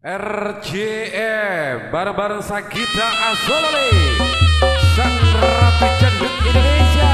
RJM bareng-bareng Sagita Azolole Sang Ratu Cendut Indonesia.